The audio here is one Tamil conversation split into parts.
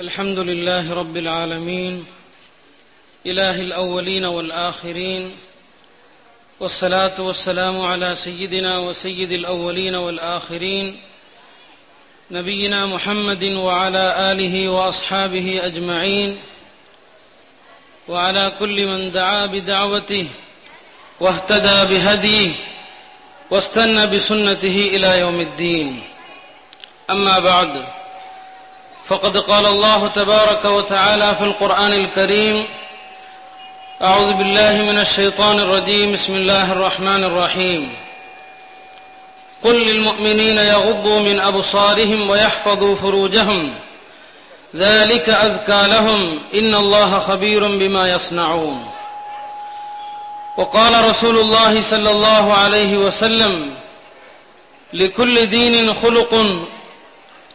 الحمد لله رب العالمين إله الأولين والآخرين والصلاة والسلام على سيدنا وسيد الأولين والآخرين نبينا محمد وعلى آله وأصحابه أجمعين وعلى كل من دعا بدعوته واهتدى بهديه واستنى بسنته إلى يوم الدين. أما بعد فقد قال الله تبارك وتعالى في القرآن الكريم أعوذ بالله من الشيطان الرجيم بسم الله الرحمن الرحيم. قل للمؤمنين يغضوا من أبصارهم ويحفظوا فروجهم. ذلك أزكى لهم. إن الله خبير بما يصنعون. وقال رسول الله صلى الله عليه وسلم لكل دين خلق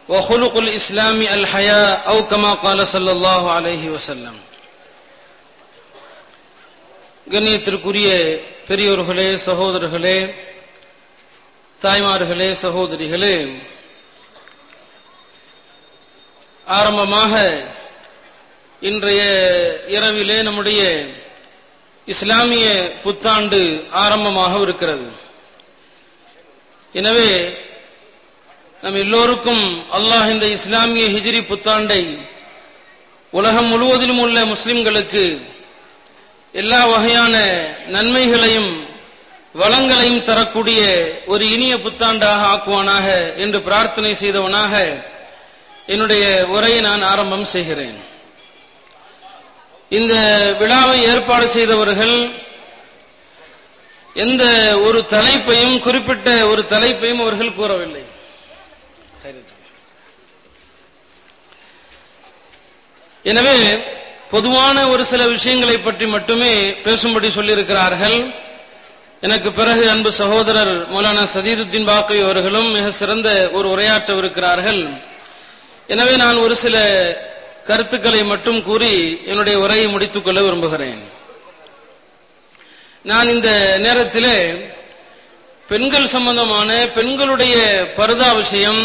وخلق الإسلام الحياء أو كما قال صلى الله عليه وسلم கண்ணியத்திற்குரிய பெரியோர்களே சகோதரர்களே தாய்மார்களே சகோதரிகளே ஆரம்பமாக இன்றைய இரவிலே நம்முடைய இஸ்லாமிய புத்தாண்டு ஆரம்பமாக இருக்கிறது எனவே நம் எல்லோருக்கும் அல்லாஹ் இந்த இஸ்லாமிய ஹிஜ்ரி புத்தாண்டை உலகம் முழுவதிலும் உள்ள முஸ்லிம்களுக்கு எல்லா வகையான நன்மைகளையும் வளங்களையும் தரக்கூடிய ஒரு இனிய புத்தாண்டாக ஆக்குவானாக என்று பிரார்த்தனை செய்தவனாக என்னுடைய உரையை நான் ஆரம்பம் செய்கிறேன். இந்த விழாவை ஏற்பாடு செய்தவர்கள் எந்த ஒரு தலைப்பையும் குறிப்பிட்ட ஒரு தலைப்பையும் அவர்கள் கூறவில்லை. எனவே பொதுவான ஒரு சில விஷயங்களை பற்றி மட்டுமே பேசும்படி சொல்லியிருக்கிறார்கள். எனக்கு பிறகு அன்பு சகோதரர் மௌலானா சதீருத்தீன் பாக்கை அவர்களும் மிக சிறந்த ஒரு உரையாற்றவிருக்கிறார்கள் எனவே நான் ஒரு சில கருத்துக்களை மட்டும் கூறி என்னுடைய உரையை முடித்துக் கொள்ள விரும்புகிறேன். நான் இந்த நேரத்திலே பெண்கள் சம்பந்தமான பெண்களுடைய பருதா விஷயம்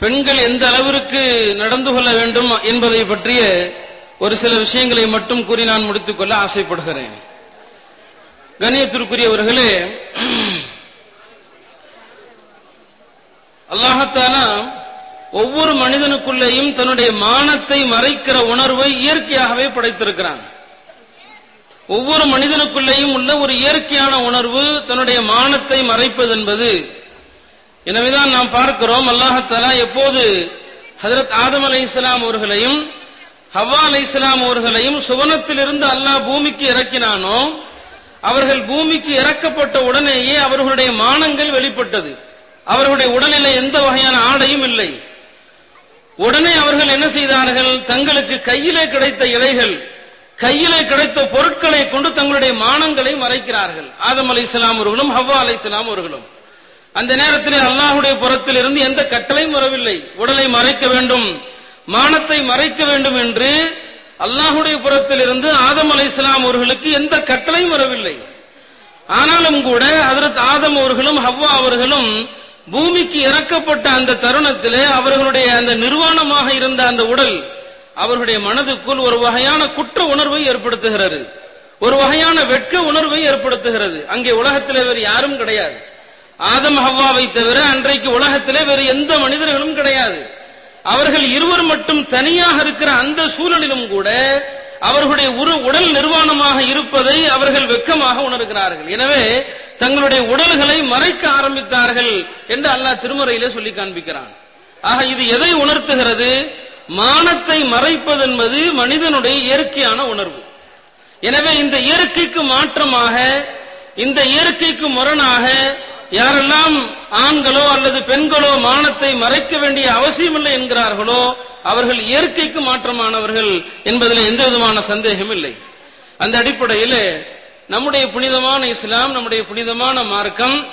பெண்கள் எந்த அளவிற்கு நடந்து கொள்ள வேண்டும் என்பதை பற்றிய ஒரு சில விஷயங்களை மட்டும் கூறி நான் முடித்துக் கொள்ள ஆசைப்படுகிறேன். கணியத்திற்குரியவர்களே அல்லாஹத்தானா ஒவ்வொரு மனிதனுக்குள்ளேயும் தன்னுடைய மானத்தை மறைக்கிற உணர்வை இயற்கையாகவே படைத்திருக்கிறான். ஒவ்வொரு மனிதனுக்குள்ளேயும் உள்ள ஒரு இயற்கையான உணர்வு தன்னுடைய மானத்தை மறைப்பது என்பது எனவேதான் நாம் பார்க்கிறோம் அல்லாஹத்தாலா எப்போது ஹதரத் ஆதம் அலை இஸ்லாம் அவர்களையும் ஹவ்வா அலை இஸ்லாம் அவர்களையும் சுவனத்திலிருந்து அல்லாஹ் பூமிக்கு இறக்கினானோ அவர்கள் பூமிக்கு இறக்கப்பட்ட உடனேயே அவர்களுடைய மானங்கள் வெளிப்பட்டது. அவர்களுடைய உடலில் எந்த வகையான ஆடையும் இல்லை. உடனே அவர்கள் என்ன செய்தார்கள்? தங்களுக்கு கையிலே கிடைத்த இலைகள் கையிலே கிடைத்த பொருட்களை கொண்டு தங்களுடைய மானங்களை மறைக்கிறார்கள். ஆதம் அலை இஸ்லாம் அவர்களும் ஹவ்வா அலை இஸ்லாம் அவர்களும். அந்த நேரத்தில் அல்லாஹுடைய புறத்தில் இருந்து எந்த கட்டளையும் வரவில்லை. உடலை மறைக்க வேண்டும் மானத்தை மறைக்க வேண்டும் என்று அல்லாஹுடைய புறத்தில் இருந்து ஆதம் அலை இஸ்லாம் அவர்களுக்கு எந்த கட்டளையும் வரவில்லை. ஆனாலும் கூட அதற்கு ஆதம் அவர்களும் ஹவ்வா அவர்களும் பூமிக்கு இறக்கப்பட்ட அந்த தருணத்திலே அவர்களுடைய அந்த நிர்வாணமாக இருந்த அந்த உடல் அவர்களுடைய மனதுக்குள் ஒரு வகையான குற்ற உணர்வை ஏற்படுத்துகிறது. ஒரு வகையான வெட்க உணர்வை ஏற்படுத்துகிறது. அங்கே உலகத்தில் வேறு யாரும் கிடையாது. ஆதம் ஹவ்வாவை தவிர அன்றைக்கு உலகத்திலே வேறு எந்த மனிதர்களும் கிடையாது. அவர்கள் இருவர் மட்டும் தனியாக இருக்கிற அந்த சூழலிலும் கூட அவர்களுடைய ஒரு உடல் நிர்வாணமாக இருப்பதை அவர்கள் வெக்கமாக உணர்கிறார்கள். எனவே தங்களுடைய உடல்களை மறைக்க ஆரம்பித்தார்கள் என்று அல்லாஹ் திருமறையிலே சொல்லி காண்பிக்கிறான். ஆக இது எதை உணர்த்துகிறது? மானத்தை மறைப்பது என்பது மனிதனுடைய இயற்கையான உணர்வு. எனவே இந்த இயற்கைக்கு மாற்றமாக இந்த இயற்கைக்கு முரணாக யாரெல்லாம் ஆண்களோ அல்லது பெண்களோ மானத்தை மறைக்க வேண்டிய அவசியமில்லை என்கிறார்களோ அவர்கள் இயற்கைக்கு மாற்றமானவர்கள் என்பதில் எந்த விதமான சந்தேகம் இல்லை. அந்த அடிப்படையில் நம்முடைய புனிதமான இஸ்லாம் நம்முடைய புனிதமான மார்க்கம்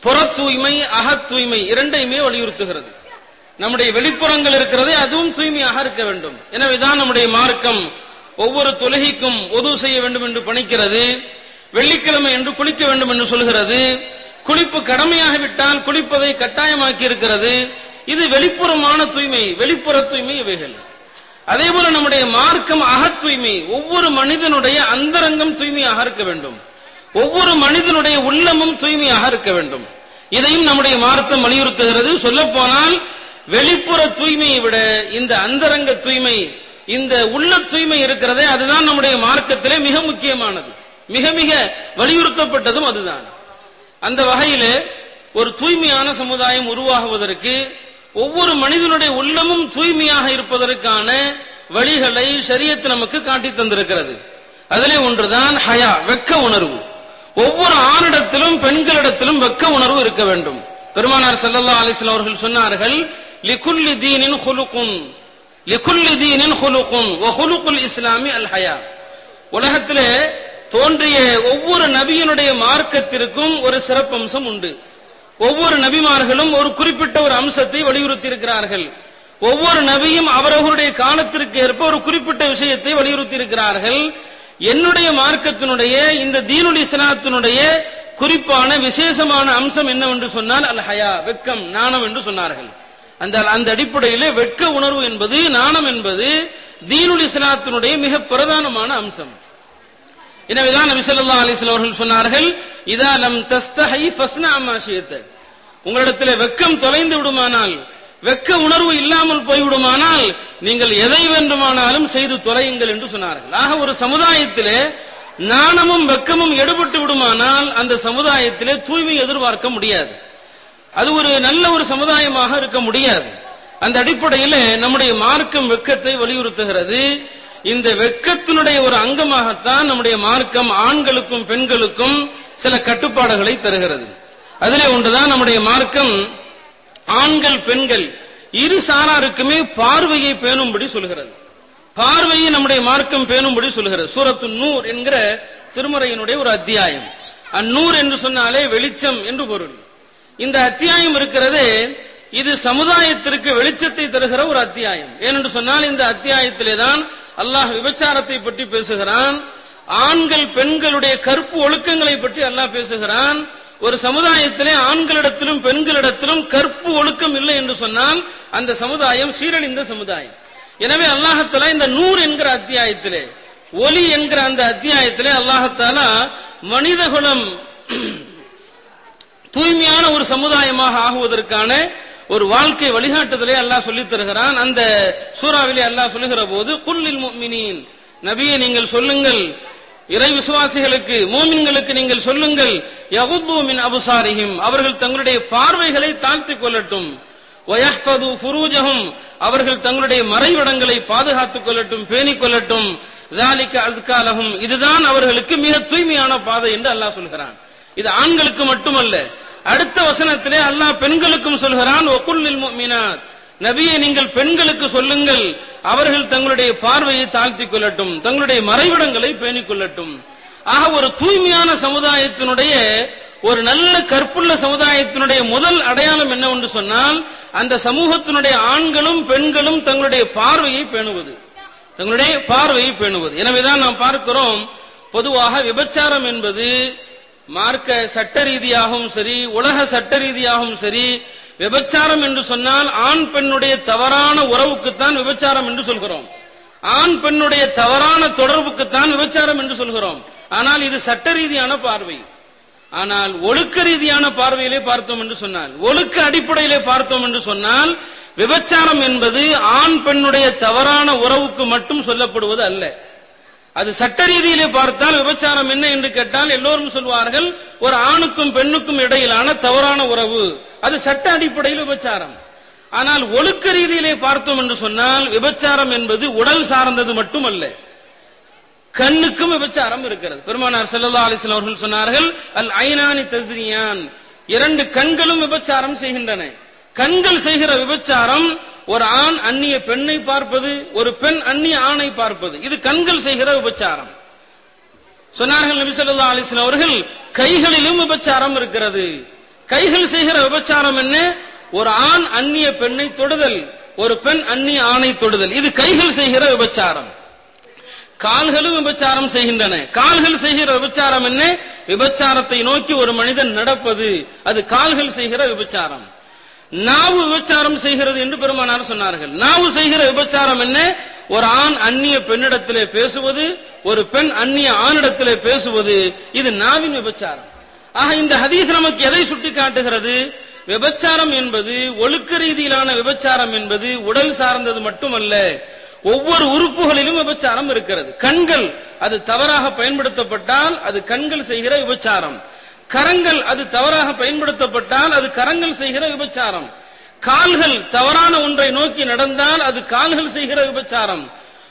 புற தூய்மை அகத் தூய்மை இரண்டையுமே வலியுறுத்துகிறது. நம்முடைய வெளிப்புறங்கள் இருக்கிறதே அதுவும் தூய்மையாக இருக்க வேண்டும். எனவேதான் நம்முடைய மார்க்கம் ஒவ்வொரு தொழுகைக்கும் உதவு செய்ய வேண்டும் என்று பணிக்கிறது வெள்ளிக்கிழமை என்று குளிக்க வேண்டும் என்று சொல்கிறது குளிப்பு கடமையாகிவிட்டால் குளிப்பதை கட்டாயமாக்கி இருக்கிறது இது வெளிப்புறமான தூய்மை வெளிப்புற தூய்மை இவைகள். அதே போல நம்முடைய மார்க்கம் அகத் தூய்மை ஒவ்வொரு மனிதனுடைய அந்தரங்கம் தூய்மையாக இருக்க வேண்டும். ஒவ்வொரு மனிதனுடைய உள்ளமும் தூய்மையாக இருக்க வேண்டும். இதையும் நம்முடைய மார்க்கம் வலியுறுத்துகிறது. சொல்ல போனால் வெளிப்புற தூய்மையை விட இந்த அந்தரங்க தூய்மை இந்த உள்ள தூய்மை இருக்கிறதே அதுதான் நம்முடைய மார்க்கத்திலே மிக முக்கியமானது. மிக மிக வலியுறுத்தப்பட்டதும் அதுதான். அந்த வகையிலே ஒரு தூய்மையான சமுதாயம் உருவாகுவதற்கு ஒவ்வொரு மனிதனுடைய உள்ளமும் தூய்மையாக இருப்பதற்கான வழிகளை சரியத்து நமக்கு காட்டி தந்திருக்கிறது. அதிலே ஒன்றுதான் ஹயா வெக்க உணர்வு. ஒவ்வொரு ஆணிடத்திலும் பெண்களிடத்திலும் வெக்க உணர்வு இருக்க வேண்டும். பெருமானார் செல்லல்லா அலிஸ்லாம் அவர்கள் சொன்னார்கள் லிகுல்லி தீனின் ஹுலுகுன் லிகுல்லி தீனின் ஹுலுகுன் இஸ்லாமி அல் ஹயா. உலகத்திலே தோன்றிய ஒவ்வொரு நபியினுடைய மார்க்கத்திற்கும் ஒரு சிறப்பம்சம் உண்டு. ஒவ்வொரு நபிமார்களும் ஒரு குறிப்பிட்ட ஒரு அம்சத்தை வலியுறுத்தி இருக்கிறார்கள் ஒவ்வொரு நபியும் அவரவர்களுடைய காலத்திற்கு ஏற்ப ஒரு குறிப்பிட்ட விஷயத்தை வலியுறுத்தி இருக்கிறார்கள் என்னுடைய மார்க்கத்தினுடைய இந்த தீனுல் இஸ்லாத்தினுடைய குறிப்பான விசேஷமான அம்சம் என்னவென்று சொன்னால் அல் ஹயா வெக்கம் நாணம் என்று சொன்னார்கள். அந்த அந்த அடிப்படையிலே வெட்க உணர்வு என்பது நாணம் என்பது தீனுல் இஸ்லாத்தினுடைய மிக பிரதானமான அம்சம். எனவேதான் நபி ஸல்லல்லாஹு அவர்கள் சொன்னார்கள் இதா லம் தஸ்தஹி ஃபஸ்னா வெக்கம் தொலைந்து விடுமானால் வெக்க உணர்வு இல்லாமல் போய்விடுமானால் நீங்கள் எதை வேண்டுமானாலும் செய்து தொலையுங்கள் என்று சொன்னார்கள். ஆக ஒரு சமுதாயத்திலே நாணமும் வெக்கமும் எடுபட்டு விடுமானால் அந்த சமுதாயத்திலே தூய்மை எதிர்பார்க்க முடியாது. அது ஒரு நல்ல ஒரு சமுதாயமாக இருக்க முடியாது. அந்த அடிப்படையில் நம்முடைய மார்க்கம் வெக்கத்தை வலியுறுத்துகிறது. இந்த வெக்கத்தினுடைய ஒரு அங்கமாகத்தான் நம்முடைய மார்க்கம் ஆண்களுக்கும் பெண்களுக்கும் சில கட்டுப்பாடுகளை தருகிறது. அதிலே ஒன்றுதான் நம்முடைய மார்க்கம் ஆண்கள் பெண்கள் இரு சாராருக்குமே பார்வையை பேணும்படி சொல்கிறது. பார்வையை நம்முடைய மார்க்கம் பேணும்படி சொல்கிறது. சூரத்து நூர் என்கிற திருமுறையினுடைய ஒரு அத்தியாயம். அந்நூர் என்று சொன்னாலே வெளிச்சம் என்று பொருள். இந்த அத்தியாயம் இருக்கிறது இது சமுதாயத்திற்கு வெளிச்சத்தை தருகிற ஒரு அத்தியாயம். ஏனென்று சொன்னால் இந்த அத்தியாயத்திலே தான் அல்லாஹ் விபச்சாரத்தை பற்றி பேசுகிறான். ஆண்கள் பெண்களுடைய கற்பு ஒழுக்கங்களை பற்றி அல்லாஹ் பேசுகிறான். ஒரு சமுதாயத்திலே ஆண்களிடத்திலும் பெண்களிடத்திலும் கற்பு ஒழுக்கம் இல்லை என்று சொன்னால் அந்த சமுதாயம் சீரழிந்த சமுதாயம். எனவே அல்லாஹத்தாலா இந்த நூறு என்கிற அத்தியாயத்திலே ஒலி என்கிற அந்த அத்தியாயத்திலே அல்லாஹத்தாலா மனிதகுலம் தூய்மையான ஒரு சமுதாயமாக ஆகுவதற்கான ஒரு வாழ்க்கை வழிகாட்டுதலே அல்லாஹ் சொல்லித் தருகிறான். அந்த சூறாவிலே அல்லாஹ் சொல்லுகிற போது குல்லில் நபியை நீங்கள் சொல்லுங்கள். இறை விசுவாசிகளுக்கு மோமின்களுக்கு நீங்கள் சொல்லுங்கள். யகுபூமின் அபுசாரிஹிம். அவர்கள் தங்களுடைய பார்வைகளை தாழ்த்திக் கொள்ளட்டும். அவர்கள் தங்களுடைய மறைவிடங்களை பாதுகாத்துக் கொள்ளட்டும் பேணிக் கொள்ளட்டும். இதுதான் அவர்களுக்கு மிக தூய்மையான பாதை என்று அல்லாஹ் சொல்கிறான். இது ஆண்களுக்கு மட்டுமல்ல அடுத்த வசனத்திலே அல்லாஹ் பெண்களுக்கும் சொல்கிறான் ஒகுல்லில் முஃமினாத். நபியை நீங்கள் பெண்களுக்கு சொல்லுங்கள் அவர்கள் தங்களுடைய பார்வையை தாழ்த்திக் கொள்ளட்டும் தங்களுடைய மறைவிடங்களை பேணிக் கொள்ளட்டும். ஆக ஒரு தூய்மையான சமுதாயத்தினுடைய ஒரு நல்ல கற்புள்ள சமுதாயத்தினுடைய முதல் அடையாளம் என்ன ஒன்று சொன்னால் அந்த சமூகத்தினுடைய ஆண்களும் பெண்களும் தங்களுடைய பார்வையை பேணுவது. தங்களுடைய பார்வையை பேணுவது. எனவேதான் நாம் பார்க்கிறோம் பொதுவாக விபச்சாரம் என்பது மார்க்க சட்ட ரீதியாகவும் சரி உலக சட்ட ரீதியாகவும் சரி விபச்சாரம் என்று சொன்னால் ஆண் பெண்ணுடைய தவறான உறவுக்குத்தான் விபச்சாரம் என்று சொல்கிறோம். ஆண் பெண்ணுடைய தவறான தொடர்புக்குத்தான் விபச்சாரம் என்று சொல்கிறோம். ஆனால் இது சட்ட ரீதியான பார்வை. ஆனால் ஒழுக்க ரீதியான பார்வையிலே பார்த்தோம் என்று சொன்னால் ஒழுக்க அடிப்படையிலே பார்த்தோம் என்று சொன்னால் விபச்சாரம் என்பது ஆண் பெண்ணுடைய தவறான உறவுக்கு மட்டும் சொல்லப்படுவது அல்ல. அது சட்ட ரீதியிலே பார்த்தால் விபச்சாரம் என்ன என்று கேட்டால் எல்லோரும் சொல்வார்கள் ஒரு ஆணுக்கும் பெண்ணுக்கும் இடையிலான தவறான உறவு. அது சட்ட அடிப்படையில் விபச்சாரம். ஆனால் ஒழுக்க ரீதியிலே பார்த்தோம் என்று சொன்னால் விபச்சாரம் என்பது உடல் சார்ந்தது மட்டுமல்ல. கண்ணுக்கும் விபச்சாரம் இருக்கிறது. பெருமானார் செல்லல்லா அலிஸ்லாம் அவர்கள் சொன்னார்கள் அல் ஐநானி தஸ்னியான். இரண்டு கண்களும் விபச்சாரம் செய்கின்றன. கண்கள் செய்கிற விபச்சாரம் ஒரு ஆண் அந்நிய பெண்ணை பார்ப்பது ஒரு பெண் அந்நிய ஆணை பார்ப்பது. இது கண்கள் செய்கிற விபச்சாரம் சொன்னார்கள் நபி ஸல்லல்லாஹு அவர்கள் கைகளிலும் விபச்சாரம் இருக்கிறது. கைகள் செய்கிற விபச்சாரம் என்ன? ஒரு ஆண் அந்நிய பெண்ணை தொடுதல் ஒரு பெண் அந்நிய ஆணை தொடுதல். இது கைகள் செய்கிற விபச்சாரம் கால்களும் விபச்சாரம் செய்கின்றன. கால்கள் செய்கிற விபச்சாரம் என்ன? விபச்சாரத்தை நோக்கி ஒரு மனிதன் நடப்பது. அது கால்கள் செய்கிற விபச்சாரம் நாவு விபச்சாரம் செய்கிறது என்று பெருமானார் சொன்னார்கள். நாவு செய்கிற விபச்சாரம் என்ன? ஒரு ஆண் அந்நிய பெண்ணிடத்திலே பேசுவது ஒரு பெண் அந்நிய ஆணிடத்திலே பேசுவது இது நாவின் விபச்சாரம். ஆக இந்த ஹதீஸ் நமக்கு எதை சுட்டி காட்டுகிறது விபச்சாரம் என்பது ஒழுக்க ரீதியிலான விபச்சாரம் என்பது உடல் சார்ந்தது மட்டுமல்ல ஒவ்வொரு உறுப்புகளிலும் விபச்சாரம் இருக்கிறது. கண்கள் அது தவறாக பயன்படுத்தப்பட்டால் அது கண்கள் செய்கிற விபச்சாரம். கரங்கள் அது தவறாக பயன்படுத்தப்பட்டால் அது கரங்கள் செய்கிற விபச்சாரம். கால்கள் தவறான ஒன்றை நோக்கி நடந்தால் அது கால்கள் செய்கிற விபச்சாரம்.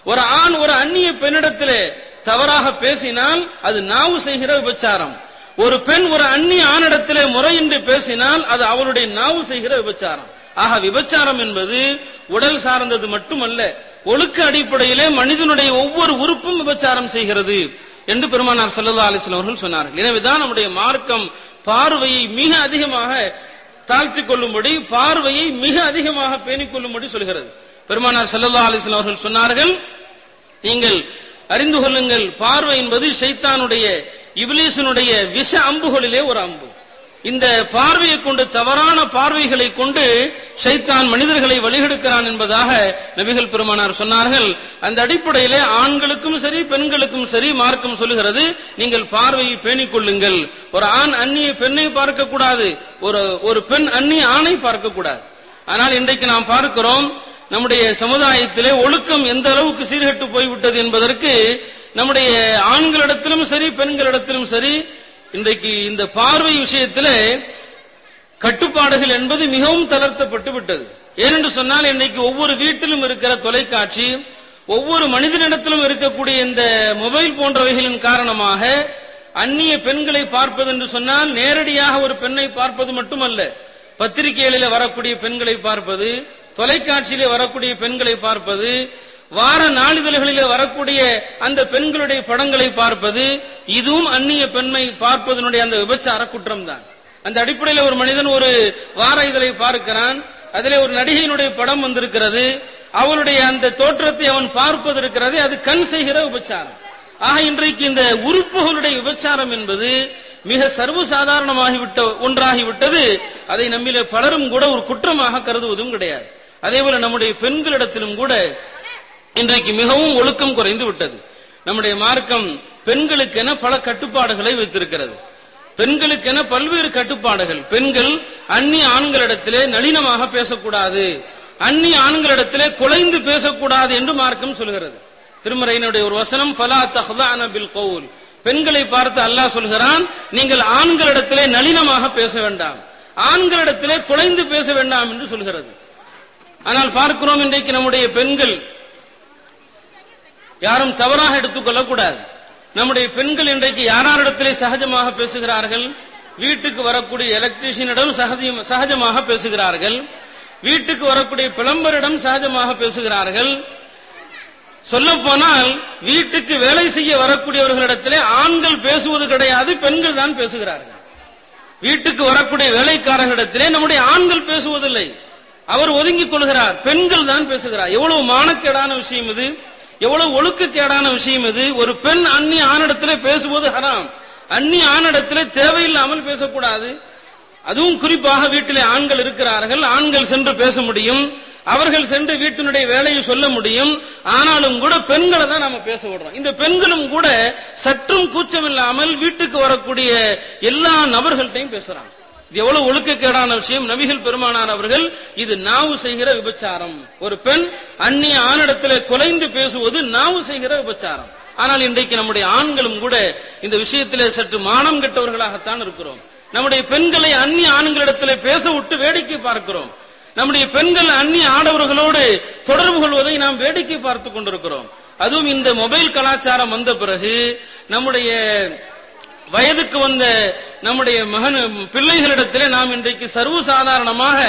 ஒரு ஆண் ஒரு அந்நிய பெண்ணிடத்திலே தவறாக பேசினால் அது நாவு செய்கிற விபச்சாரம். ஒரு பெண் ஒரு அந்நிய ஆணிடத்திலே முறையின்றி பேசினால் அது அவளுடைய நாவு செய்கிற விபச்சாரம். ஆக விபச்சாரம் என்பது உடல் சார்ந்தது மட்டுமல்ல ஒழுக்க அடிப்படையிலே மனிதனுடைய ஒவ்வொரு உறுப்பும் விபச்சாரம் செய்கிறது. என்று பெருமானார் சல்லா அலிஸ்லாம் அவர்கள் சொன்னார்கள். எனவேதான் நம்முடைய மார்க்கம் பார்வையை மிக அதிகமாக தாழ்த்திக் கொள்ளும்படி பார்வையை மிக அதிகமாக பேணிக் கொள்ளும்படி சொல்கிறது. பெருமானார் சல்லா அலிஸ்லாம் அவர்கள் சொன்னார்கள் நீங்கள் அறிந்து கொள்ளுங்கள் பார்வை என்பது ஷைத்தானுடைய இபிலீசனுடைய விஷ அம்புகளிலே ஒரு அம்பு. இந்த பார்வையை கொண்டு தவறான பார்வைகளை கொண்டு ஷைத்தான் மனிதர்களை வழிகெடுக்கிறான் என்பதாக நபிகள் பெருமானார் சொன்னார்கள். அந்த அடிப்படையிலே ஆண்களுக்கும் சரி பெண்களுக்கும் சரி மார்க்கம் சொல்லுகிறது. நீங்கள் பார்வையை பேணிக் கொள்ளுங்கள். ஒரு ஆண் அந்நிய பெண்ணை பார்க்க கூடாது ஒரு ஒரு பெண் அந்நிய ஆணை பார்க்க கூடாது ஆனால் இன்றைக்கு நாம் பார்க்கிறோம் நம்முடைய சமுதாயத்திலே ஒழுக்கம் எந்த அளவுக்கு சீர்கெட்டு போய்விட்டது என்பதற்கு நம்முடைய ஆண்களிடத்திலும் சரி பெண்களிடத்திலும் சரி இன்றைக்கு இந்த பார்வை விஷயத்தில் கட்டுப்பாடுகள் என்பது மிகவும் தளர்த்தப்பட்டு விட்டது. ஏனென்று சொன்னால் இன்னைக்கு ஒவ்வொரு வீட்டிலும் இருக்கிற தொலைக்காட்சி ஒவ்வொரு மனிதனிடத்திலும் இருக்கக்கூடிய இந்த மொபைல் போன்றவைகளின் காரணமாக அந்நிய பெண்களை பார்ப்பது என்று சொன்னால் நேரடியாக ஒரு பெண்ணை பார்ப்பது மட்டுமல்ல. பத்திரிகைகளில வரக்கூடிய பெண்களை பார்ப்பது தொலைக்காட்சியிலே வரக்கூடிய பெண்களை பார்ப்பது வார நாளிதழ்களில் வரக்கூடிய அந்த பெண்களுடைய படங்களை பார்ப்பது இதுவும் அந்நிய பெண்மை பார்ப்பதனுடைய அந்த விபச்சார குற்றம் தான் அந்த அடிப்படையில் ஒரு மனிதன் ஒரு வார இதழை பார்க்கிறான் அதிலே ஒரு நடிகையினுடைய படம் வந்திருக்கிறது அவளுடைய அந்த தோற்றத்தை அவன் பார்ப்பது இருக்கிறது அது கண் செய்கிற விபச்சாரம். ஆக இன்றைக்கு இந்த உறுப்புகளுடைய விபச்சாரம் என்பது மிக சர்வசாதாரணமாகிவிட்ட ஒன்றாகிவிட்டது. அதை நம்மிலே பலரும் கூட ஒரு குற்றமாக கருதுவதும் கிடையாது. அதே போல நம்முடைய பெண்களிடத்திலும் கூட இன்றைக்கு மிகவும் ஒழுக்கம் குறைந்து விட்டது. நம்முடைய மார்க்கம் பெண்களுக்கென பல கட்டுப்பாடுகளை வைத்திருக்கிறது. பெண்களுக்கென பல்வேறு கட்டுப்பாடுகள். பெண்கள் அந்நிய ஆண்களிடத்திலே நளினமாக பேசக்கூடாது. அந்நிய ஆண்களிடத்திலே குலைந்து பேசக்கூடாது என்று மார்க்கம் சொல்கிறது. திருமறையினுடைய ஒரு வசனம் ஃபலா தஹ்தான பில் கவுல் பெண்களை பார்த்து அல்லாஹ் சொல்கிறான் நீங்கள் ஆண்களிடத்திலே நளினமாக பேச வேண்டாம். ஆண்களிடத்திலே குலைந்து பேச வேண்டாம் என்று சொல்கிறது. ஆனால் பார்க்கிறோம் இன்றைக்கு நம்முடைய பெண்கள் யாரும் தவறாக எடுத்துக்கொள்ளக்கூடாது நம்முடைய பெண்கள் இன்றைக்கு யாராரிடத்திலே சகஜமாக பேசுகிறார்கள்? வீட்டுக்கு வரக்கூடிய எலக்ட்ரீஷியனிடம் சகஜம் சகஜமாக பேசுகிறார்கள். வீட்டுக்கு வரக்கூடிய பிளம்பரிடம் சகஜமாக பேசுகிறார்கள். சொல்ல போனால் வீட்டுக்கு வேலை செய்ய வரக்கூடியவர்களிடத்திலே ஆண்கள் பேசுவது கிடையாது பெண்கள் தான் பேசுகிறார்கள். வீட்டுக்கு வரக்கூடிய வேலைக்காரர்களிடத்திலே நம்முடைய ஆண்கள் பேசுவதில்லை. அவர் ஒதுங்கிக் கொள்கிறார் பெண்கள் தான் பேசுகிறார். எவ்வளவு மானக்கேடான விஷயம் இது. எவ்வளவு ஒழுக்கக்கேடான விஷயம் இது. ஒரு பெண் அந்நிய ஆணிடத்திலே பேசுவது ஹராம். அந்நிய ஆணிடத்திலே தேவையில்லாமல் பேசக்கூடாது. அதுவும் குறிப்பாக வீட்டிலே ஆண்கள் இருக்கிறார்கள். ஆண்கள் சென்று பேச முடியும். அவர்கள் சென்று வீட்டினுடைய வேலையை சொல்ல முடியும். ஆனாலும் கூட பெண்களை தான் நாம பேச விடுறோம். இந்த பெண்களும் கூட சற்றும் கூச்சமில்லாமல் வீட்டுக்கு வரக்கூடிய எல்லா நபர்கள்ட்டையும் பேசுறாங்க. இது எவ்வளவு ஒழுக்கக்கேடான விஷயம். நபிகள் பெருமானார் அவர்கள் இது நாவு செய்கிற விபச்சாரம். ஒரு பெண் அந்நிய ஆணிடத்தில் குலைந்து பேசுவது நாவு செய்கிற விபச்சாரம். ஆனால் இன்றைக்கு நம்முடைய ஆண்களும் கூட இந்த விஷயத்திலே சற்று மானம் கெட்டவர்களாகத்தான் இருக்கிறோம். நம்முடைய பெண்களை அந்நிய ஆண்களிடத்தில் பேச விட்டு வேடிக்கை பார்க்கிறோம். நம்முடைய பெண்கள் அந்நிய ஆடவர்களோடு தொடர்பு கொள்வதை நாம் வேடிக்கை பார்த்து கொண்டிருக்கிறோம். அதுவும் இந்த மொபைல் கலாச்சாரம் வந்த பிறகு நம்முடைய வயதுக்கு வந்த நம்முடைய மகன் பிள்ளைகளிடத்திலே நாம் இன்றைக்கு சர்வசாதாரணமாக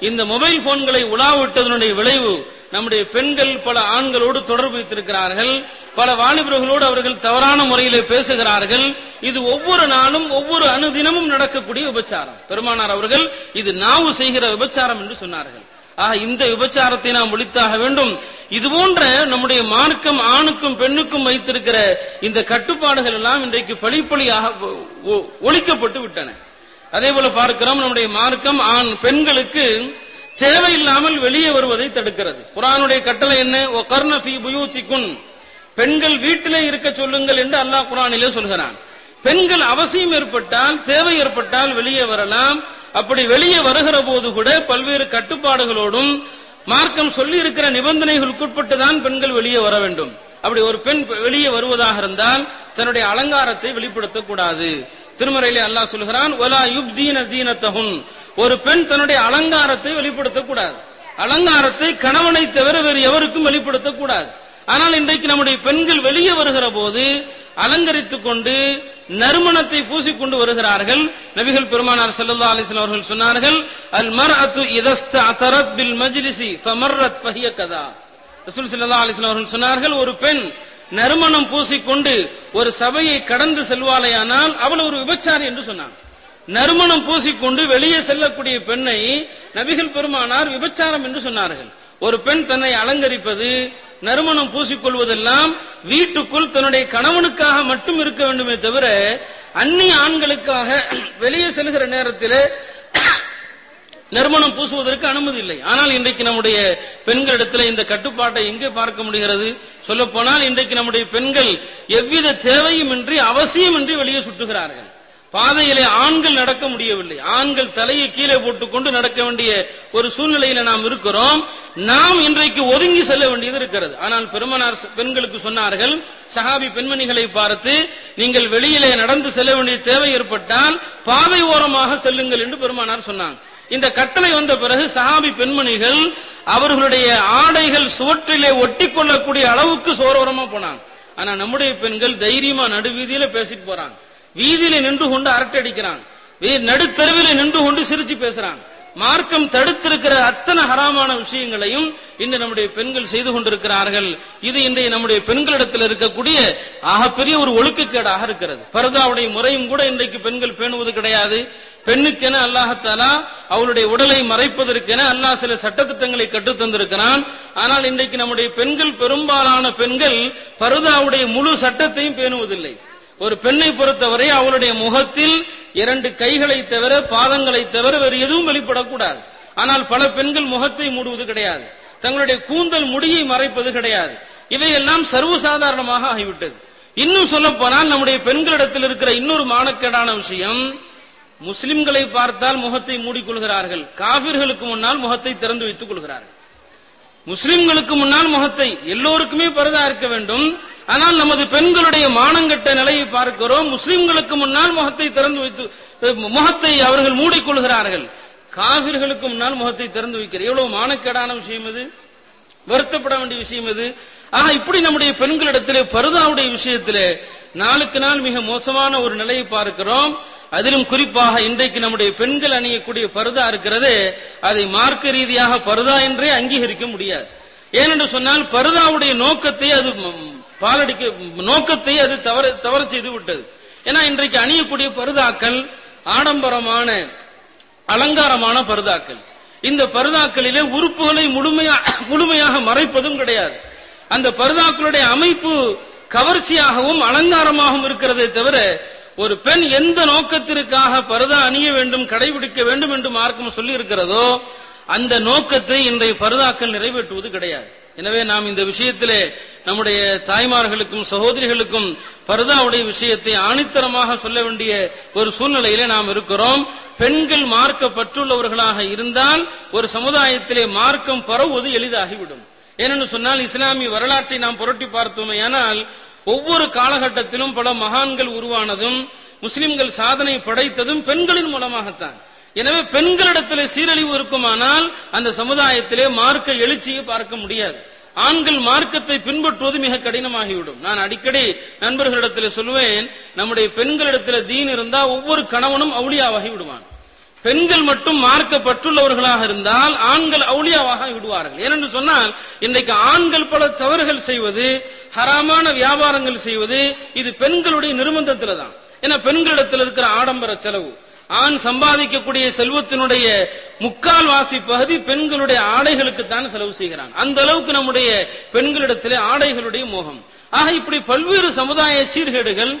இந்த மொபைல் போன்களை உலாவிட்டதனுடைய விளைவு நம்முடைய பெண்கள் பல ஆண்களோடு தொடர்பு வைத்திருக்கிறார்கள். பல வாலிபர்களோடு அவர்கள் தவறான முறையிலே பேசுகிறார்கள். இது ஒவ்வொரு நாளும் ஒவ்வொரு அனுதினமும் நடக்கக்கூடிய விபச்சாரம். பெருமானார் அவர்கள் இது நாவு செய்கிற விபச்சாரம் என்று சொன்னார்கள். ஆக இந்த விபச்சாரத்தை நாம் ஒழித்தாக வேண்டும். இது போன்ற நம்முடைய மார்க்கம் ஆணுக்கும் பெண்ணுக்கும் வைத்திருக்கிற இந்த கட்டுப்பாடுகள் எல்லாம் இன்றைக்கு பழிப்பழியாக ஒழிக்கப்பட்டு விட்டன. அதே போல பார்க்கிறோம் நம்முடைய மார்க்கம் ஆண் பெண்களுக்கு தேவையில்லாமல் வெளியே வருவதை தடுக்கிறது. குரானுடைய கட்டளை என்ன? "ஒ கர்ண புயூத்திக்குன் பெண்கள் வீட்டிலே இருக்க சொல்லுங்கள் என்று அல்லாஹ் குரானிலே சொல்கிறான். பெண்கள் அவசியம் ஏற்பட்டால் தேவை ஏற்பட்டால் வெளியே வரலாம். அப்படி வெளியே வருகிற போது கூட பல்வேறு கட்டுப்பாடுகளோடும் மார்க்கம் சொல்லி இருக்கிற நிபந்தனைகளுக்குட்பட்டு தான் பெண்கள் வெளியே வர வேண்டும். அப்படி ஒரு பெண் வெளியே வருவதாக இருந்தால் தன்னுடைய அலங்காரத்தை வெளிப்படுத்தக் கூடாது திருமறையிலே அல்லாஹ் சொல்கிறான் "வலா யுப்தீன தீனத்தஹுன். ஒரு பெண் தன்னுடைய அலங்காரத்தை வெளிப்படுத்தக் கூடாது அலங்காரத்தை கணவனை தவிர வேறு எவருக்கும் வெளிப்படுத்தக் கூடாது ஆனால் இன்றைக்கு நம்முடைய பெண்கள் வெளியே வருகிற போது அலங்கரித்துக் கொண்டு நறுமணத்தை பூசிக்கொண்டு வருகிறார்கள். நபிகள் பெருமானார் ஸல்லல்லாஹு அலிஸ்லாம் அவர்கள் சொன்னார்கள் அல் மர்அத்து இதஸ்தஅதரத் பில் மஜ்லிசி ஃபமர்ரத் ஃபஹிய கதா. ரசூல் அவர்கள் சொன்னார்கள் ஒரு பெண் நறுமணம் பூசிக்கொண்டு ஒரு சபையை கடந்து செல்வாளையானால் அவள் ஒரு விபச்சாரி என்று சொன்னாங்க. நறுமணம் பூசிக்கொண்டு வெளியே செல்லக்கூடிய பெண்ணை நபிகள் பெருமானார் விபச்சாரம் என்று சொன்னார்கள். ஒரு பெண் தன்னை அலங்கரிப்பது நறுமணம் பூசிக்கொள்வதெல்லாம் வீட்டுக்குள் தன்னுடைய கணவனுக்காக மட்டும் இருக்க வேண்டுமே தவிர அந்நிய ஆண்களுக்காக வெளியே செல்கிற நேரத்தில் நறுமணம் பூசுவதற்கு அனுமதி இல்லை. ஆனால் இன்றைக்கு நம்முடைய பெண்களிடத்தில் இந்த கட்டுப்பாட்டை எங்கே பார்க்க முடிகிறது? சொல்ல போனால் இன்றைக்கு நம்முடைய பெண்கள் எவ்வித தேவையுமின்றி அவசியமின்றி வெளியே சுட்டுகிறார்கள் பாதையிலே ஆண்கள் நடக்க முடியவில்லை. ஆண்கள் தலையை கீழே போட்டுக்கொண்டு நடக்க வேண்டிய ஒரு சூழ்நிலையில நாம் இருக்கிறோம். நாம் இன்றைக்கு ஒதுங்கி செல்ல வேண்டியது இருக்கிறது. ஆனால் பெருமனார் பெண்களுக்கு சொன்னார்கள் சஹாபி பெண்மணிகளை பார்த்து நீங்கள் வெளியிலே நடந்து செல்ல வேண்டிய தேவை ஏற்பட்டால் பாதை ஓரமாக செல்லுங்கள் என்று பெருமானார் சொன்னாங்க. இந்த கட்டளை வந்த பிறகு சஹாபி பெண்மணிகள் அவர்களுடைய ஆடைகள் சுவற்றிலே ஒட்டி கொள்ளக்கூடிய அளவுக்கு சோரோரமா போனாங்க. ஆனா நம்முடைய பெண்கள் தைரியமா நடுவீதியில பேசிட்டு போறாங்க. வீதியில நின்று கொண்டு அரட்டை அடிக்கிறாங்க. நடுத்தெருவில நின்று கொண்டு சிரிச்சு பேசுறான் மார்க்கம் தடுத்திருக்கிற அத்தனை ஹராமான விஷயங்களையும் இன்று நம்முடைய பெண்கள் செய்து கொண்டிருக்கிறார்கள். இது இன்றைய நம்முடைய பெண்களிடத்தில் இருக்கக்கூடிய ஆகப்பெரிய ஒரு ஒழுக்கக்கேடாக இருக்கிறது. பரதாவுடைய முறையும் கூட இன்றைக்கு பெண்கள் பேணுவது கிடையாது. பெண்ணுக்கென அல்லாஹத்தாலா அவளுடைய உடலை மறைப்பதற்கென அல்லாஹ் சில சட்டத்திட்டங்களை கற்றுத் தந்திருக்கிறான். ஆனால் இன்றைக்கு நம்முடைய பெண்கள் பெரும்பாலான பெண்கள் பருதாவுடைய முழு சட்டத்தையும் பேணுவதில்லை. ஒரு பெண்ணை பொறுத்தவரை அவளுடைய முகத்தில் இரண்டு கைகளை தவிர பாதங்களை தவிர வேறு எதுவும் வெளிப்படக்கூடாது. ஆனால் பல பெண்கள் முகத்தை மூடுவது கிடையாது. தங்களுடைய கூந்தல் முடியை மறைப்பது கிடையாது. இவையெல்லாம் சர்வசாதாரணமாக ஆகிவிட்டது. இன்னும் சொல்ல போனால் நம்முடைய பெண்களிடத்தில் இருக்கிற இன்னொரு மானக்கேடான விஷயம் முஸ்லிம்களை பார்த்தால் முகத்தை மூடிக்கொள்கிறார்கள். காபிர்களுக்கு முன்னால் முகத்தை திறந்து வைத்துக் கொள்கிறார்கள். முஸ்லிம்களுக்கு முன்னால் முகத்தை எல்லோருக்குமே பரதா இருக்க வேண்டும். ஆனால் நமது பெண்களுடைய மானங்கட்ட நிலையை பார்க்கிறோம். முஸ்லிம்களுக்கு முன்னால் முகத்தை திறந்து வைத்து முகத்தை அவர்கள் மூடிக்கொள்கிறார்கள். காவிர்களுக்கு முன்னால் முகத்தை திறந்து வைக்கிற எவ்வளவு மானக்கேடான விஷயம் இது. வருத்தப்பட வேண்டிய விஷயம் இது. ஆக இப்படி நம்முடைய பெண்களிடத்திலே பருதாவுடைய விஷயத்திலே நாளுக்கு நாள் மிக மோசமான ஒரு நிலையை பார்க்கிறோம். அதிலும் குறிப்பாக இன்றைக்கு நம்முடைய பெண்கள் அணியக்கூடிய பருதா இருக்கிறது அதை மார்க்க ரீதியாக பருதா என்றே அங்கீகரிக்க முடியாது. ஏனென்று சொன்னால் பருதாவுடைய நோக்கத்தை அது பாலடிக்க நோக்கத்தை அது தவற தவறு செய்து விட்டது. ஏன்னா இன்றைக்கு அணியக்கூடிய பருதாக்கள் ஆடம்பரமான அலங்காரமான பருதாக்கள். இந்த பருதாக்களிலே உறுப்புகளை முழுமையா முழுமையாக மறைப்பதும் கிடையாது. அந்த பருதாக்களுடைய அமைப்பு கவர்ச்சியாகவும் அலங்காரமாகவும் இருக்கிறதே தவிர ஒரு பெண் எந்த நோக்கத்திற்காக பருதா அணிய வேண்டும் கடைபிடிக்க வேண்டும் என்று மார்க்கம் சொல்லி இருக்கிறதோ அந்த நோக்கத்தை இன்றைய பருதாக்கள் நிறைவேற்றுவது கிடையாது. எனவே நாம் இந்த விஷயத்திலே நம்முடைய தாய்மார்களுக்கும் சகோதரிகளுக்கும் பர்தாவுடைய விஷயத்தை ஆணித்தரமாக சொல்ல வேண்டிய ஒரு சூழ்நிலையிலே நாம் இருக்கிறோம். பெண்கள் மார்க்க பற்றுள்ளவர்களாக இருந்தால் ஒரு சமுதாயத்திலே மார்க்கம் பரவுவது எளிதாகிவிடும். ஏனென்று சொன்னால் இஸ்லாமிய வரலாற்றை நாம் புரட்டி பார்த்தோமேயானால் ஒவ்வொரு காலகட்டத்திலும் பல மகான்கள் உருவானதும் முஸ்லிம்கள் சாதனை படைத்ததும் பெண்களின் மூலமாகத்தான். எனவே பெண்களிடத்தில் சீரழிவு இருக்குமானால் அந்த சமுதாயத்திலே மார்க்க எழுச்சியை பார்க்க முடியாது. ஆண்கள் மார்க்கத்தை பின்பற்றுவது மிக கடினமாகிவிடும். நான் அடிக்கடி நண்பர்களிடத்தில் சொல்லுவேன் நம்முடைய பெண்களிடத்தில் தீன் இருந்தா ஒவ்வொரு கணவனும் அவுளியாவாகி விடுவான். பெண்கள் மட்டும் மார்க்க பற்றுள்ளவர்களாக இருந்தால் ஆண்கள் அவுளியாவாக விடுவார்கள். ஏனென்று சொன்னால் இன்றைக்கு ஆண்கள் பல தவறுகள் செய்வது ஹராமான வியாபாரங்கள் செய்வது இது பெண்களுடைய நிர்பந்தத்தில் தான். ஏன்னா பெண்களிடத்தில் இருக்கிற ஆடம்பர செலவு ஆண் சம்பாதிக்கக்கூடிய செல்வத்தினுடைய முக்கால் வாசி பகுதி பெண்களுடைய ஆடைகளுக்கு தான் செலவு செய்கிறான் அந்த அளவுக்கு நம்முடைய பெண்களிடத்திலே ஆடைகளுடைய மோகம். ஆக இப்படி பல்வேறு சமுதாய சீர்கேடுகள்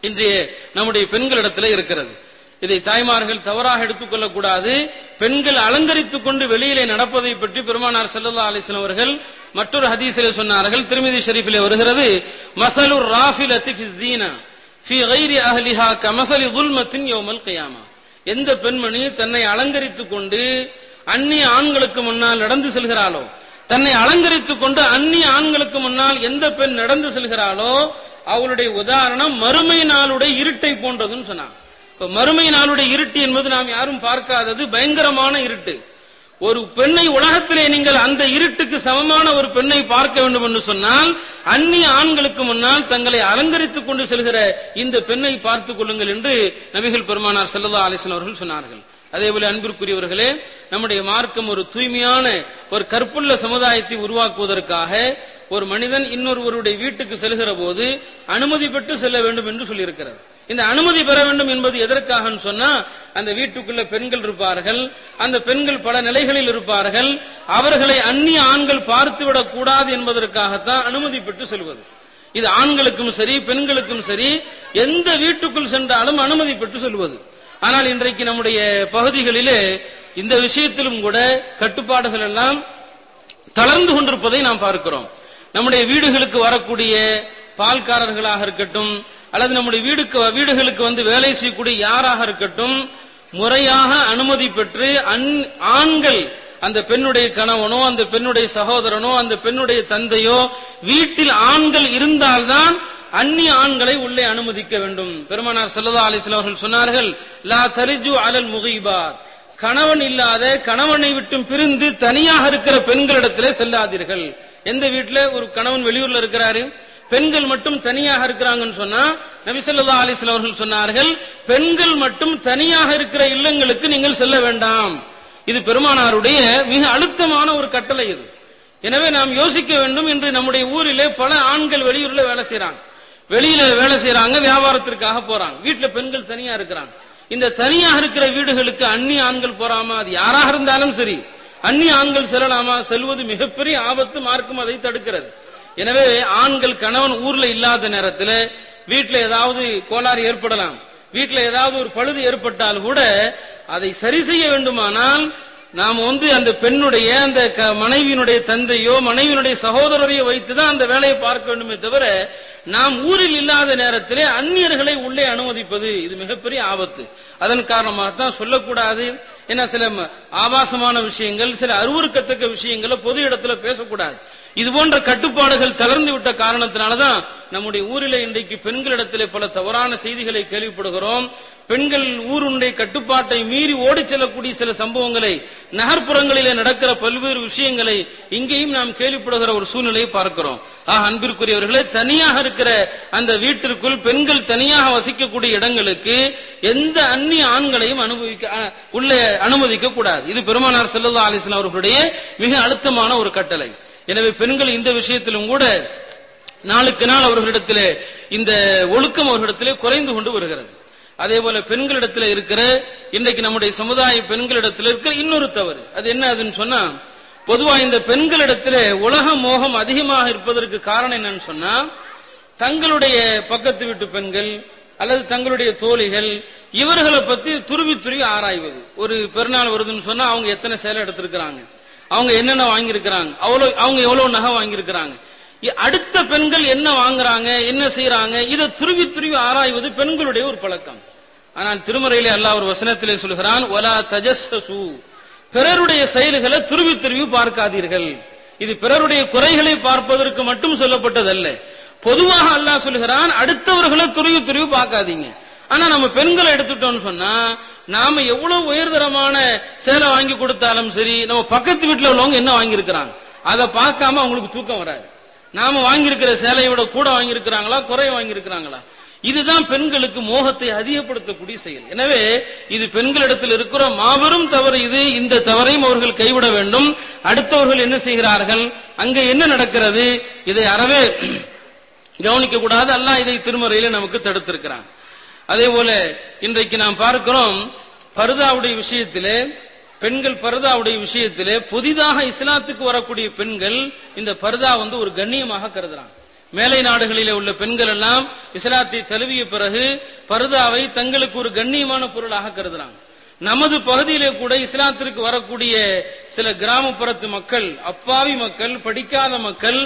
இன்றைய நம்முடைய பெண்களிடத்தில் இருக்கிறது. இதை தாய்மார்கள் தவறாக எடுத்துக்கொள்ளக் கூடாது பெண்கள் அலங்கரித்துக் கொண்டு வெளியிலே நடப்பதை பற்றி பெருமானார் ஸல்லல்லாஹு அலைஹி அவர்கள் மற்றொரு ஹதீஸிலே சொன்னார்கள். திருமிதி ஷெரீஃபிலே வருகிறது மசலுர் ராஃபிலத்தி ஃபி கைரி அஹ்லிஹா கமசலி துல்மத்தின் எந்த பெண்மணி தன்னை அலங்கரித்துக் கொண்டு அந்நிய ஆண்களுக்கு முன்னால் நடந்து செல்கிறாளோ தன்னை அலங்கரித்துக் கொண்டு அந்நிய ஆண்களுக்கு முன்னால் எந்த பெண் நடந்து செல்கிறாளோ அவளுடைய உதாரணம் மறுமை நாளுடைய இருட்டை போன்றதுன்னு சொன்னான். இப்ப மறுமை நாளுடைய இருட்டு என்பது நாம் யாரும் பார்க்காதது பயங்கரமான இருட்டு. ஒரு பெண்ணை உலகத்திலே நீங்கள் அந்த இருட்டுக்கு சமமான ஒரு பெண்ணை பார்க்க வேண்டும் என்று சொன்னால் அந்நிய ஆண்களுக்கு முன்னால் தங்களை அலங்கரித்துக் கொண்டு செல்கிற இந்த பெண்ணை பார்த்துக் கொள்ளுங்கள் என்று நபிகள் பெருமானார் செல்லதா ஆலேசன் அவர்கள் சொன்னார்கள். அதே போல அன்பிற்குரியவர்களே நம்முடைய மார்க்கம் ஒரு தூய்மையான ஒரு கற்புள்ள சமுதாயத்தை உருவாக்குவதற்காக ஒரு மனிதன் இன்னொருவருடைய வீட்டுக்கு செல்கிற போது அனுமதி பெற்று செல்ல வேண்டும் என்று சொல்லியிருக்கிறது. இந்த அனுமதி பெற வேண்டும் என்பது எதற்காகன்னு சொன்னா அந்த வீட்டுக்குள்ள பெண்கள் இருப்பார்கள் அந்த பெண்கள் பல நிலைகளில் இருப்பார்கள் அவர்களை அந்நிய ஆண்கள் பார்த்துவிடக் கூடாது என்பதற்காகத்தான் அனுமதி பெற்று செல்வது. இது ஆண்களுக்கும் சரி பெண்களுக்கும் சரி எந்த வீட்டுக்குள் சென்றாலும் அனுமதி பெற்று செல்வது. ஆனால் இன்றைக்கு நம்முடைய பகுதிகளிலே இந்த விஷயத்திலும் கூட கட்டுப்பாடுகள் எல்லாம் தளர்ந்து கொண்டிருப்பதை நாம் பார்க்கிறோம். நம்முடைய வீடுகளுக்கு வரக்கூடிய பால்காரர்களாக இருக்கட்டும் அல்லது நம்முடைய வீடுக்கு வீடுகளுக்கு வந்து வேலை செய்யக்கூடிய யாராக இருக்கட்டும் முறையாக அனுமதி பெற்று அன்- ஆண்கள் அந்த பெண்ணுடைய கணவனோ அந்த பெண்ணுடைய சகோதரனோ அந்த பெண்ணுடைய தந்தையோ வீட்டில் ஆண்கள் இருந்தால்தான் அந்நிய ஆண்களை உள்ளே அனுமதிக்க வேண்டும். பெருமானார் சல்லா அலிஸ்லாம் அவர்கள் சொன்னார்கள் லா தரிஜு அலல் முகிபார். கணவன் இல்லாத கணவனை விட்டும் பிரிந்து தனியாக இருக்கிற பெண்களிடத்திலே செல்லாதீர்கள். எந்த வீட்டில ஒரு கணவன் வெளியூர்ல இருக்கிறாரு? பெண்கள் மட்டும் தனியாக இருக்கிறாங்கன்னு சொன்னா நபிசல்லா அலிஸ்ல அவர்கள் சொன்னார்கள் பெண்கள் மட்டும் தனியாக இருக்கிற இல்லங்களுக்கு நீங்கள் செல்ல வேண்டாம். இது பெருமானாருடைய மிக அழுத்தமான ஒரு கட்டளை இது. எனவே நாம் யோசிக்க வேண்டும் என்று நம்முடைய ஊரிலே பல ஆண்கள் வெளியூர்ல வேலை செய்றாங்க. வெளியில வேலை செய்யறாங்க வியாபாரத்திற்காக போறாங்க. வீட்டுல பெண்கள் தனியா இருக்கிறாங்க. இந்த தனியா இருக்கிற வீடுகளுக்கு அந்நிய ஆண்கள் போறாமா? அது யாராக இருந்தாலும் சரி. அந்நிய ஆண்கள் செல்லலாமா? செல்வது மிகப்பெரிய ஆபத்து மார்க்கும் அதை தடுக்கிறது. எனவே ஆண்கள் கணவன் ஊர்ல இல்லாத நேரத்தில் வீட்டில் ஏதாவது கோளாறு ஏற்படலாம். வீட்டில் ஏதாவது ஒரு பழுது ஏற்பட்டால் கூட அதை சரி செய்ய வேண்டுமானால் நாம் வந்து அந்த பெண்ணுடைய அந்த க- மனைவியினுடைய தந்தையோ மனைவியினுடைய சகோதரரையோ வைத்துதான் அந்த வேலையை பார்க்க வேண்டுமே தவிர நாம் ஊரில் இல்லாத நேரத்திலே அந்நியர்களை உள்ளே அனுமதிப்பது இது மிகப்பெரிய ஆபத்து. அதன் காரணமாக தான் சொல்லக்கூடாது. ஏன்னா சில ஆபாசமான விஷயங்கள் சில அருவருக்கத்தக்க விஷயங்களை பொது இடத்துல பேசக்கூடாது. இது போன்ற கட்டுப்பாடுகள் தளர்ந்து விட்ட காரணத்தினாலதான் நம்முடைய ஊரில் இன்றைக்கு பெண்களிடத்திலே பல தவறான செய்திகளை கேள்விப்படுகிறோம். பெண்கள் ஊருடைய கட்டுப்பாட்டை மீறி ஓடி செல்லக்கூடிய சில சம்பவங்களை நகர்ப்புறங்களிலே நடக்கிற பல்வேறு விஷயங்களை இங்கேயும் நாம் கேள்விப்படுகிற ஒரு சூழ்நிலையை பார்க்கிறோம். ஆக அன்பிற்குரியவர்களே தனியாக இருக்கிற அந்த வீட்டிற்குள் பெண்கள் தனியாக வசிக்கக்கூடிய இடங்களுக்கு எந்த அந்நிய ஆண்களையும் அனுபவிக்க உள்ளே அனுமதிக்க கூடாது இது பெருமானார் செல்லதா அலைஹி அவர்களுடைய மிக அழுத்தமான ஒரு கட்டளை. எனவே பெண்கள் இந்த விஷயத்திலும் கூட நாளுக்கு நாள் அவர்களிடத்திலே இந்த ஒழுக்கம் அவர்களிடத்திலே குறைந்து கொண்டு வருகிறது. அதே போல பெண்களிடத்தில் இருக்கிற இன்றைக்கு நம்முடைய சமுதாய பெண்களிடத்தில் இருக்கிற இன்னொரு தவறு. அது என்ன அதுன்னு சொன்னா பொதுவா இந்த பெண்களிடத்தில் உலக மோகம் அதிகமாக இருப்பதற்கு காரணம் என்னன்னு சொன்னா தங்களுடைய பக்கத்து வீட்டு பெண்கள் அல்லது தங்களுடைய தோழிகள் இவர்களை பத்தி துருவி துருவி ஆராய்வது. ஒரு பெருநாள் வருதுன்னு சொன்னா அவங்க எத்தனை சேலை எடுத்திருக்கிறாங்க? அவங்க என்னென்ன வாங்கியிருக்கிறாங்க? அவ்வளவு அவங்க எவ்வளவு நகை வாங்கியிருக்கிறாங்க? அடுத்த பெண்கள் என்ன வாங்குறாங்க? என்ன செய்யறாங்க இதை துருவி துருவி ஆராய்வது பெண்களுடைய ஒரு பழக்கம். ஆனால் திருமறையிலே அல்லாஹ் ஒரு வசனத்திலே சொல்கிறான் ஒலா தஜஸ்ஸு பிறருடைய செயல்களை துருவி துருவி பார்க்காதீர்கள். இது பிறருடைய குறைகளை பார்ப்பதற்கு மட்டும் சொல்லப்பட்டதல்ல. பொதுவாக அல்லாஹ் சொல்கிறான் அடுத்தவர்களை துருவி துருவி பார்க்காதீங்க. ஆனா நம்ம பெண்களை எடுத்துட்டோம்னு சொன்னா நாம எவ்வளவு உயர்தரமான சேலை வாங்கி கொடுத்தாலும் சரி நம்ம பக்கத்து வீட்டுல உள்ளவங்க என்ன வாங்கியிருக்கிறாங்க? அதை பார்க்காம அவங்களுக்கு தூக்கம் வராது. நாம வாங்கியிருக்கிற சேலையை விட கூட வாங்கியிருக்கிறாங்களா குறைய வாங்கியிருக்கிறாங்களா? இதுதான் பெண்களுக்கு மோகத்தை அதிகப்படுத்தக்கூடிய செயல். எனவே இது பெண்களிடத்தில் இருக்கிற மாபெரும் தவறு இது. இந்த தவறையும் அவர்கள் கைவிட வேண்டும். அடுத்தவர்கள் என்ன செய்கிறார்கள்? அங்க என்ன நடக்கிறது? இதை அறவே கவனிக்க கூடாது அல்லாஹ் இதை திருமறையில நமக்கு தடுத்திருக்கிறான். அதே போல இன்றைக்கு நாம் பார்க்கிறோம் பர்தாவுடைய விஷயத்திலே பெண்கள் பர்தாவுடைய விஷயத்திலே புதிதாக இஸ்லாத்துக்கு வரக்கூடிய பெண்கள் இந்த பர்தா வந்து ஒரு கண்ணியமாக கருதுறாங்க. மேலை நாடுகளிலே உள்ள பெண்கள் எல்லாம் இஸ்லாத்தை தழுவிய பிறகு பர்தாவை தங்களுக்கு ஒரு கண்ணியமான பொருளாக கருதுறாங்க. நமது பகுதியிலே கூட இஸ்லாத்திற்கு வரக்கூடிய சில கிராமப்புறத்து மக்கள் அப்பாவி மக்கள் படிக்காத மக்கள்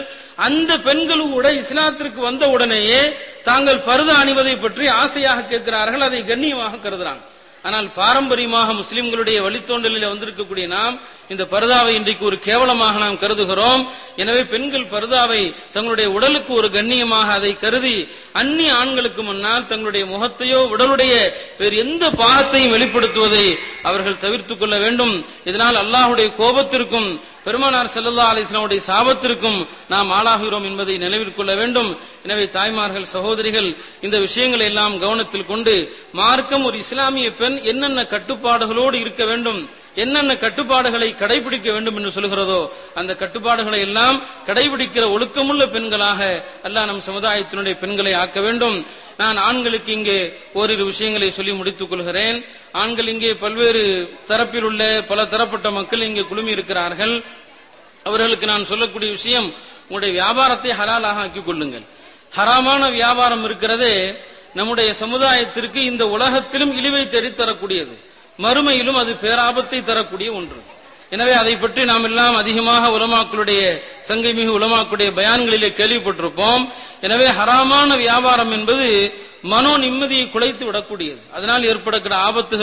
அந்த பெண்கள் கூட இஸ்லாத்திற்கு வந்த உடனேயே தாங்கள் பருத அணிவதை பற்றி ஆசையாக கேட்கிறார்கள் அதை கண்ணியமாக கருதுறாங்க. ஆனால் பாரம்பரியமாக முஸ்லிம்களுடைய வழித்தோண்டலில் வந்திருக்கக்கூடிய நாம் இந்த பரதாவை இன்றைக்கு ஒரு கேவலமாக நாம் கருதுகிறோம். எனவே பெண்கள் பரதாவை தங்களுடைய உடலுக்கு ஒரு கண்ணியமாக அதை கருதி அந்நிய ஆண்களுக்கு முன்னால் தங்களுடைய முகத்தையோ உடலுடைய வேறு எந்த பாகத்தையும் வெளிப்படுத்துவதை அவர்கள் தவிர்த்துக் கொள்ள வேண்டும். இதனால் அல்லாஹுடைய கோபத்திற்கும் பெருமானார் செல்லல்லா அலிஸ்லாமுடைய சாபத்திற்கும் நாம் ஆளாகிறோம் என்பதை நினைவில் கொள்ள வேண்டும். எனவே தாய்மார்கள் சகோதரிகள் இந்த விஷயங்களை எல்லாம் கவனத்தில் கொண்டு மார்க்கம் ஒரு இஸ்லாமிய பெண் என்னென்ன கட்டுப்பாடுகளோடு இருக்க வேண்டும் என்னென்ன கட்டுப்பாடுகளை கடைபிடிக்க வேண்டும் என்று சொல்கிறதோ அந்த கட்டுப்பாடுகளை எல்லாம் கடைபிடிக்கிற ஒழுக்கமுள்ள பெண்களாக அல்லாஹ் நம் சமுதாயத்தினுடைய பெண்களை ஆக்க வேண்டும். நான் ஆண்களுக்கு இங்கே ஓரிரு விஷயங்களை சொல்லி முடித்துக் கொள்கிறேன். ஆண்கள் இங்கே பல்வேறு தரப்பில் உள்ள பல தரப்பட்ட மக்கள் இங்கே குழுமி இருக்கிறார்கள். அவர்களுக்கு நான் சொல்லக்கூடிய விஷயம் உங்களுடைய வியாபாரத்தை ஹலாலாக ஆக்கிக் கொள்ளுங்கள். ஹராமான வியாபாரம் இருக்கிறதே நம்முடைய சமுதாயத்திற்கு இந்த உலகத்திலும் இழிவை தேடித்தரக்கூடியது மறுமையிலும் அது பேராபத்தை தரக்கூடிய ஒன்று. எனவே அதை பற்றி நாம் எல்லாம் அதிகமாக உலமாக்களுடைய சங்கை மிகு உலமாக்களுடைய பயான்களிலே கேள்விப்பட்டிருப்போம். எனவே ஹராமான வியாபாரம் என்பது மனோ நிம்மதியை குலைத்து விடக்கூடியது. அதனால் ஏற்படக்கூடிய ஆபத்துகள்